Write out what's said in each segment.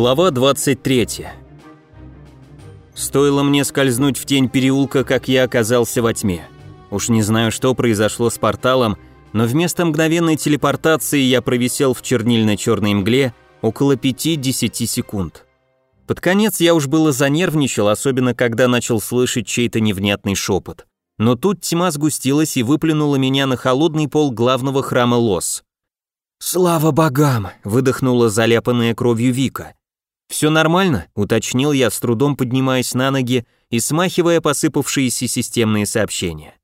Глава 23. Стоило мне скользнуть в тень переулка, как я оказался во тьме. Уж не знаю, что произошло с порталом, но вместо мгновенной телепортации я провисел в чернильно-черной мгле около 5-10 секунд. Под конец я уж было занервничал, особенно когда начал слышать чей-то невнятный шепот. Но тут тьма сгустилась и выплюнула меня на холодный пол главного храма Лос. «Слава богам!» – выдохнула заляпанная кровью Вика. «Все нормально?» – уточнил я, с трудом поднимаясь на ноги и смахивая посыпавшиеся системные сообщения.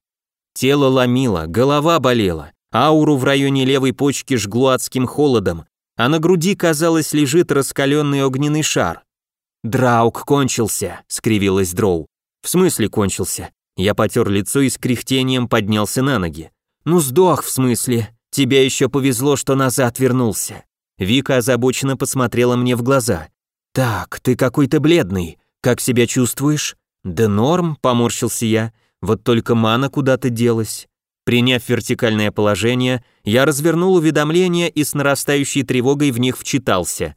Тело ломило, голова болела, ауру в районе левой почки жгло адским холодом, а на груди, казалось, лежит раскаленный огненный шар. «Драук кончился», — скривилась Дроу. «В смысле кончился?» Я потер лицо и с кряхтением поднялся на ноги. «Ну сдох, в смысле?» Тебе еще повезло, что назад вернулся. Вика озабоченно посмотрела мне в глаза. Так, ты какой-то бледный. Как себя чувствуешь? Да норм, поморщился я. Вот только мана куда-то делась. Приняв вертикальное положение, я развернул уведомления и с нарастающей тревогой в них вчитался.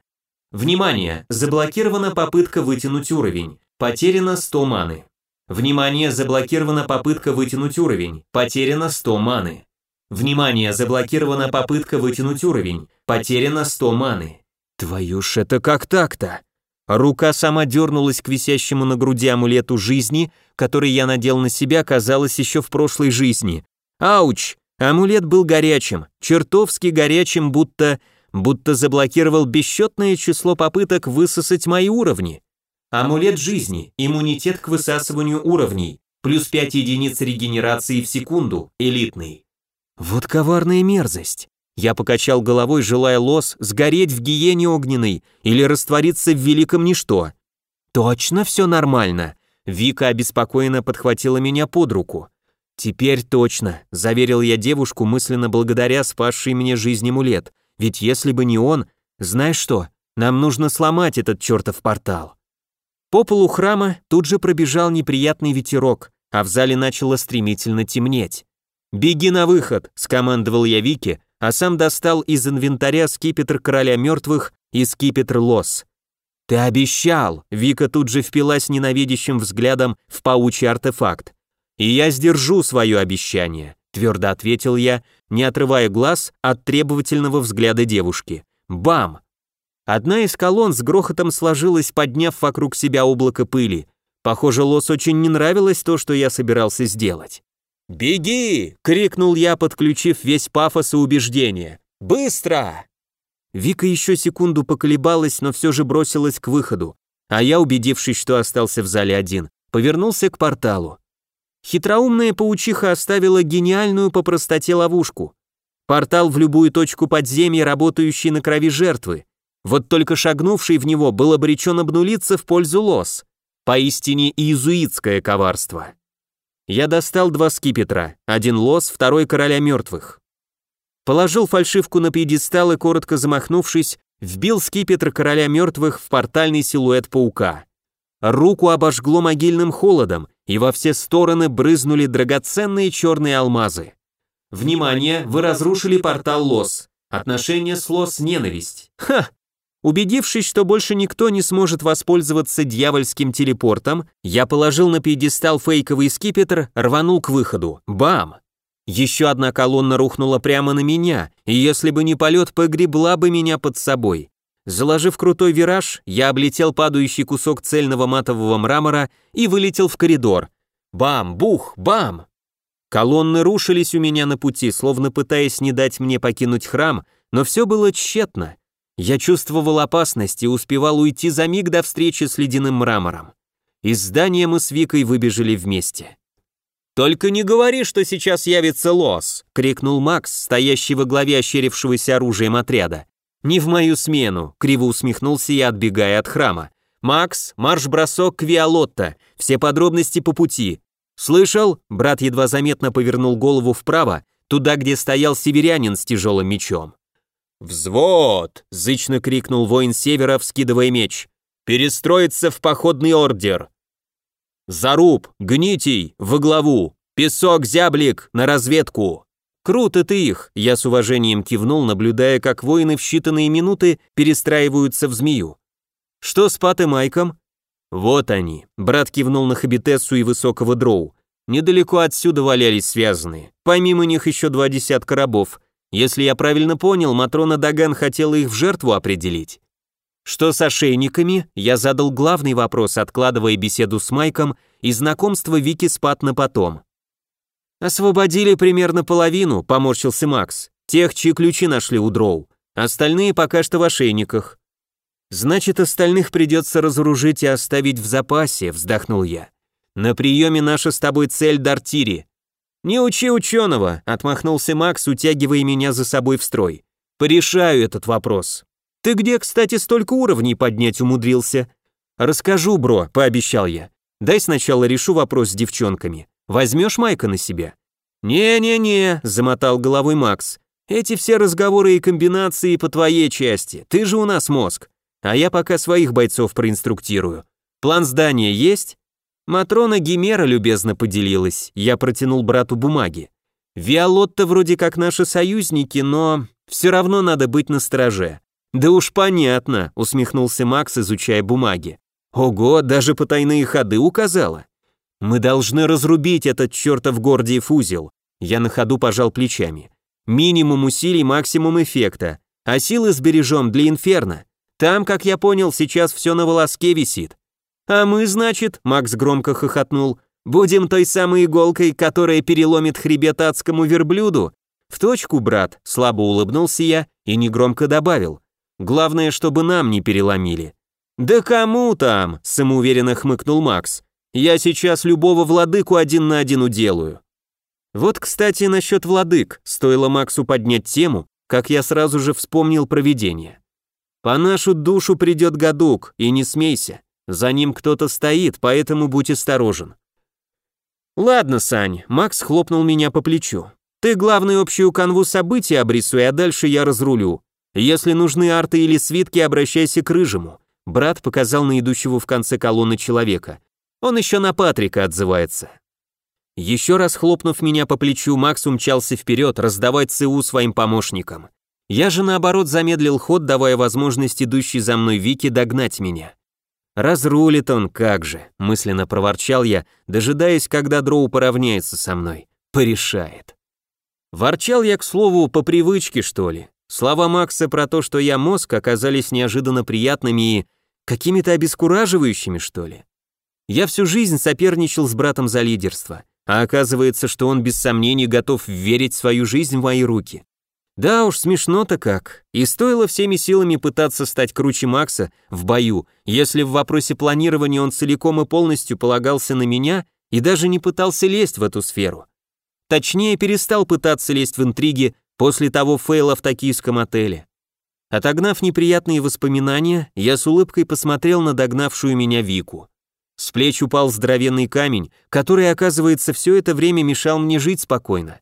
Внимание! Заблокирована попытка вытянуть уровень. Потеряно 100 маны. Внимание! Заблокирована попытка вытянуть уровень. Потеряно 100 маны. Внимание, заблокирована попытка вытянуть уровень. Потеряно 100 маны. Твою ж это как так-то? Рука сама дернулась к висящему на груди амулету жизни, который я надел на себя, казалось, еще в прошлой жизни. Ауч! Амулет был горячим, чертовски горячим, будто... будто заблокировал бесчетное число попыток высосать мои уровни. Амулет жизни, иммунитет к высасыванию уровней, плюс 5 единиц регенерации в секунду, элитный. Вот коварная мерзость. Я покачал головой, желая лос сгореть в гиене огненной или раствориться в великом ничто. Точно все нормально. Вика обеспокоенно подхватила меня под руку. Теперь точно, заверил я девушку мысленно благодаря спасшей мне жизнь амулет. Ведь если бы не он, знаешь что, нам нужно сломать этот чертов портал. По полу храма тут же пробежал неприятный ветерок, а в зале начало стремительно темнеть. «Беги на выход», — скомандовал я Вике, а сам достал из инвентаря скипетр короля мертвых и скипетр лос. «Ты обещал!» — Вика тут же впилась ненавидящим взглядом в паучий артефакт. «И я сдержу свое обещание», — твердо ответил я, не отрывая глаз от требовательного взгляда девушки. «Бам!» Одна из колонн с грохотом сложилась, подняв вокруг себя облако пыли. Похоже, Лос очень не нравилось то, что я собирался сделать. «Беги!» — крикнул я, подключив весь пафос и убеждение. «Быстро!» Вика еще секунду поколебалась, но все же бросилась к выходу, а я, убедившись, что остался в зале один, повернулся к порталу. Хитроумная паучиха оставила гениальную по простоте ловушку. Портал в любую точку подземья, работающий на крови жертвы. Вот только шагнувший в него был обречен обнулиться в пользу лос. Поистине иезуитское коварство. Я достал два скипетра, один лос, второй короля мертвых. Положил фальшивку на пьедестал и, коротко замахнувшись, вбил скипетр короля мертвых в портальный силуэт паука. Руку обожгло могильным холодом, и во все стороны брызнули драгоценные черные алмазы. Внимание, вы разрушили портал Лос. Отношение с Лос – ненависть. Ха! Убедившись, что больше никто не сможет воспользоваться дьявольским телепортом, я положил на пьедестал фейковый скипетр, рванул к выходу. Бам! Еще одна колонна рухнула прямо на меня, и если бы не полет, погребла бы меня под собой. Заложив крутой вираж, я облетел падающий кусок цельного матового мрамора и вылетел в коридор. Бам, бух, бам! Колонны рушились у меня на пути, словно пытаясь не дать мне покинуть храм, но все было тщетно. Я чувствовал опасность и успевал уйти за миг до встречи с ледяным мрамором. Из здания мы с Викой выбежали вместе. «Только не говори, что сейчас явится лос!» — крикнул Макс, стоящий во главе ощерившегося оружием отряда. «Не в мою смену!» — криво усмехнулся я, отбегая от храма. «Макс, марш-бросок к Виолотто, все подробности по пути». «Слышал?» — брат едва заметно повернул голову вправо, туда, где стоял северянин с тяжелым мечом. «Взвод!» — зычно крикнул воин севера, вскидывая меч. «Перестроиться в походный ордер!» «Заруб! Гнитий! Во главу! Песок, зяблик! На разведку!» «Круто ты их!» — я с уважением кивнул, наблюдая, как воины в считанные минуты перестраиваются в змею. Что с Пат и Майком? Вот они. Брат кивнул на Хабитессу и высокого дроу. Недалеко отсюда валялись связанные. Помимо них еще два десятка рабов. Если я правильно понял, Матрона Даган хотела их в жертву определить. Что с ошейниками? Я задал главный вопрос, откладывая беседу с Майком и знакомство Вики с Пат на потом. Освободили примерно половину, поморщился Макс. Тех, чьи ключи нашли у Дроу. Остальные пока что в ошейниках. Значит, остальных придется разоружить и оставить в запасе, вздохнул я. На приеме наша с тобой цель Дартири. Не учи ученого, отмахнулся Макс, утягивая меня за собой в строй. Порешаю этот вопрос. Ты где, кстати, столько уровней поднять умудрился? Расскажу, бро, пообещал я. Дай сначала решу вопрос с девчонками. Возьмешь Майка на себя? Не-не-не, замотал головой Макс. Эти все разговоры и комбинации по твоей части. Ты же у нас мозг. А я пока своих бойцов проинструктирую. План здания есть? Матрона Гимера любезно поделилась, я протянул брату бумаги. Виолотта вроде как наши союзники, но все равно надо быть настороже. Да уж понятно, усмехнулся Макс, изучая бумаги. Ого, даже потайные ходы указала. Мы должны разрубить этот чертов Гордиев узел. Я на ходу пожал плечами. Минимум усилий, максимум эффекта. А силы сбережем для инферно. Там, как я понял, сейчас все на волоске висит. «А мы, значит», — Макс громко хохотнул, «будем той самой иголкой, которая переломит хребет адскому верблюду?» «В точку, брат», — слабо улыбнулся я и негромко добавил. «Главное, чтобы нам не переломили». «Да кому там?» — самоуверенно хмыкнул Макс. «Я сейчас любого владыку один на один уделаю». Вот, кстати, насчет владык, стоило Максу поднять тему, как я сразу же вспомнил провидение. «По нашу душу придет гадук, и не смейся. За ним кто-то стоит, поэтому будь осторожен. Ладно, Сань, Макс хлопнул меня по плечу. Ты главную общую канву событий обрисуй, а дальше я разрулю. Если нужны арты или свитки, обращайся к рыжему. Брат показал на идущего в конце колонны человека. Он еще на Патрика отзывается. Еще раз хлопнув меня по плечу, Макс умчался вперед, раздавать ЦУ своим помощникам. Я же наоборот замедлил ход, давая возможность идущей за мной Вике догнать меня. «Разрулит он, как же!» – мысленно проворчал я, дожидаясь, когда Дроу поравняется со мной. «Порешает». Ворчал я, к слову, по привычке, что ли. Слова Макса про то, что я мозг, оказались неожиданно приятными и какими-то обескураживающими, что ли. Я всю жизнь соперничал с братом за лидерство, а оказывается, что он без сомнений готов верить свою жизнь в мои руки. Да уж, смешно-то как. И стоило всеми силами пытаться стать круче Макса в бою, если в вопросе планирования он целиком и полностью полагался на меня и даже не пытался лезть в эту сферу. Точнее, перестал пытаться лезть в интриги после того фейла в токийском отеле. Отогнав неприятные воспоминания, я с улыбкой посмотрел на догнавшую меня Вику. С плеч упал здоровенный камень, который, оказывается, все это время мешал мне жить спокойно.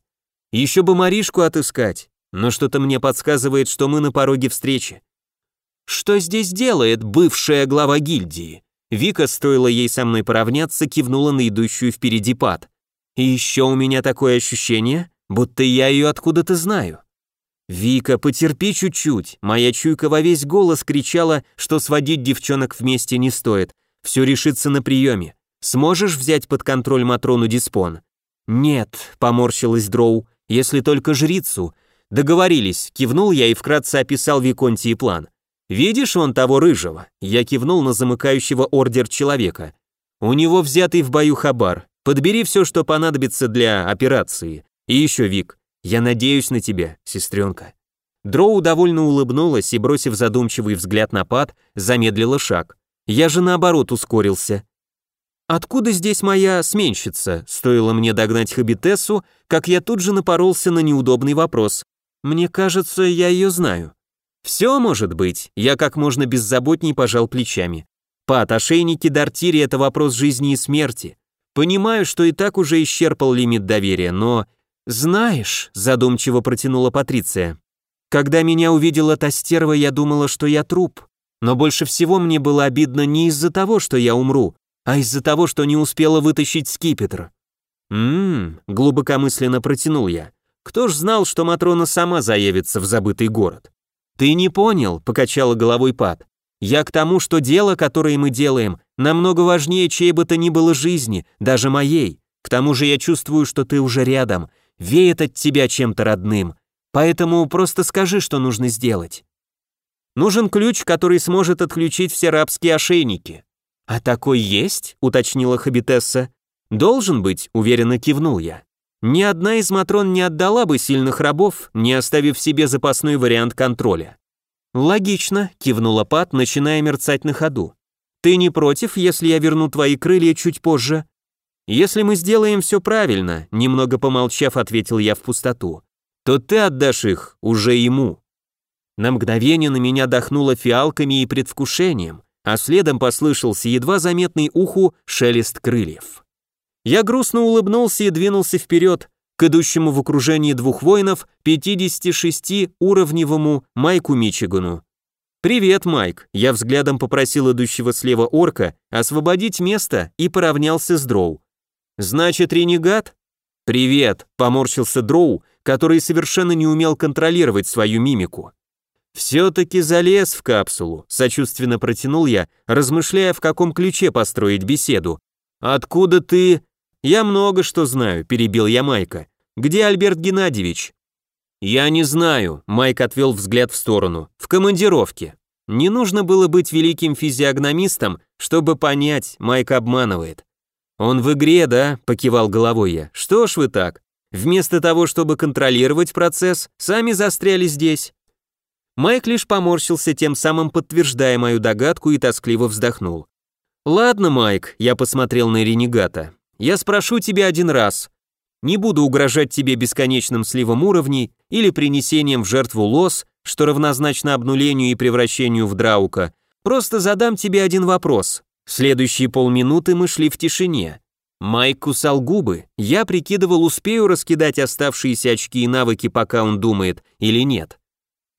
Еще бы Маришку отыскать, но что-то мне подсказывает, что мы на пороге встречи. Что здесь делает бывшая глава гильдии? Вика, стоило ей со мной поравняться, кивнула на идущую впереди пад. И еще у меня такое ощущение, будто я ее откуда-то знаю. «Вика, потерпи чуть-чуть», моя чуйка во весь голос кричала, что сводить девчонок вместе не стоит, все решится на приеме. Сможешь взять под контроль Матрону Диспон? «Нет», — поморщилась Дроу, — «если только жрицу, Договорились, кивнул я и вкратце описал Виконтии план. Видишь он того рыжего? Я кивнул на замыкающего ордер человека. У него взятый в бою хабар. Подбери все, что понадобится для операции. И еще, Вик, я надеюсь на тебя, сестренка. Дроу довольно улыбнулась и, бросив задумчивый взгляд на пад, замедлила шаг. Я же наоборот ускорился. Откуда здесь моя сменщица? Стоило мне догнать Хабитессу, как я тут же напоролся на неудобный вопрос. Мне кажется, я ее знаю. Все может быть, я как можно беззаботней пожал плечами. Пат, ошейники Дартири — это вопрос жизни и смерти. Понимаю, что и так уже исчерпал лимит доверия, но... Знаешь, задумчиво протянула Патриция. Когда меня увидела та стерва, я думала, что я труп. Но больше всего мне было обидно не из-за того, что я умру, а из-за того, что не успела вытащить скипетр. «Ммм», — глубокомысленно протянул я. Кто ж знал, что Матрона сама заявится в забытый город? Ты не понял, покачала головой Пат. Я к тому, что дело, которое мы делаем, намного важнее чьей бы то ни было жизни, даже моей. К тому же я чувствую, что ты уже рядом, веет от тебя чем-то родным. Поэтому просто скажи, что нужно сделать. Нужен ключ, который сможет отключить все рабские ошейники. А такой есть, уточнила Хабитесса. Должен быть, уверенно кивнул я. Ни одна из матрон не отдала бы сильных рабов, не оставив себе запасной вариант контроля. «Логично», — кивнула Пат, начиная мерцать на ходу. «Ты не против, если я верну твои крылья чуть позже?» «Если мы сделаем все правильно», — немного помолчав, ответил я в пустоту, «то ты отдашь их уже ему». На мгновение на меня дохнуло фиалками и предвкушением, а следом послышался едва заметный уху шелест крыльев. Я грустно улыбнулся и двинулся вперед, к идущему в окружении двух воинов 56-уровневому Майку Мичигану. «Привет, Майк!» Я взглядом попросил идущего слева орка освободить место и поравнялся с Дроу. «Значит, ренегат?» «Привет!» — поморщился Дроу, который совершенно не умел контролировать свою мимику. «Все-таки залез в капсулу», — сочувственно протянул я, размышляя, в каком ключе построить беседу. «Откуда ты...» «Я много что знаю», – перебил я Майка. «Где Альберт Геннадьевич?» «Я не знаю», – Майк отвел взгляд в сторону. «В командировке». Не нужно было быть великим физиогномистом, чтобы понять, Майк обманывает. «Он в игре, да?» – покивал головой я. «Что ж вы так? Вместо того, чтобы контролировать процесс, сами застряли здесь». Майк лишь поморщился, тем самым подтверждая мою догадку и тоскливо вздохнул. «Ладно, Майк», – я посмотрел на ренегата. Я спрошу тебя один раз. Не буду угрожать тебе бесконечным сливом уровней или принесением в жертву лос, что равнозначно обнулению и превращению в драука. Просто задам тебе один вопрос. Следующие полминуты мы шли в тишине. Майк кусал губы. Я прикидывал, успею раскидать оставшиеся очки и навыки, пока он думает, или нет.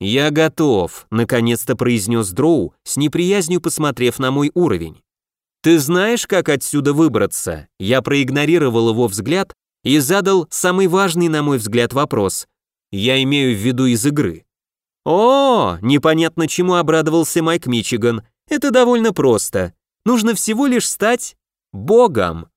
«Я готов», — наконец-то произнес Дроу, с неприязнью посмотрев на мой уровень. «Ты знаешь, как отсюда выбраться?» Я проигнорировал его взгляд и задал самый важный, на мой взгляд, вопрос. Я имею в виду из игры. «О, непонятно чему обрадовался Майк Мичиган. Это довольно просто. Нужно всего лишь стать богом».